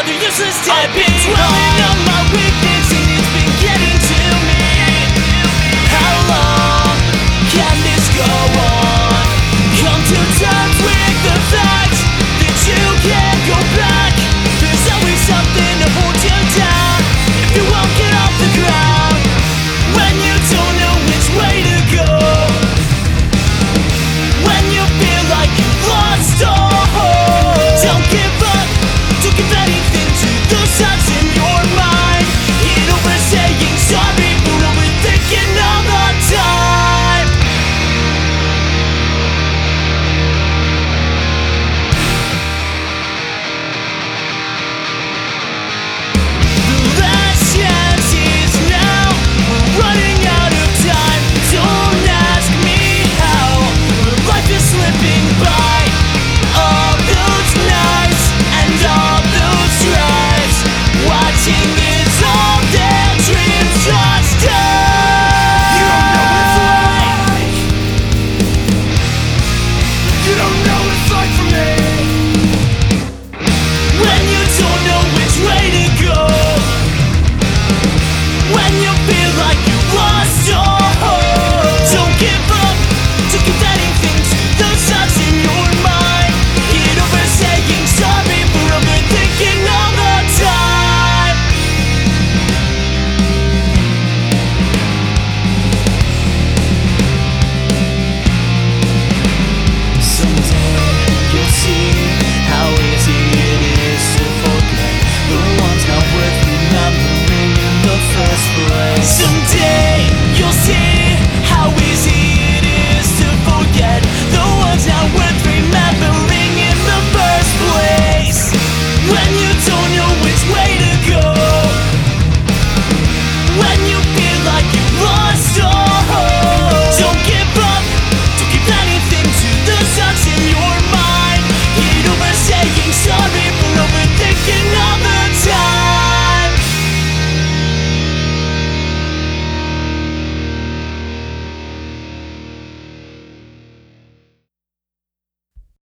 another useless step I've been Dwelling on my weakness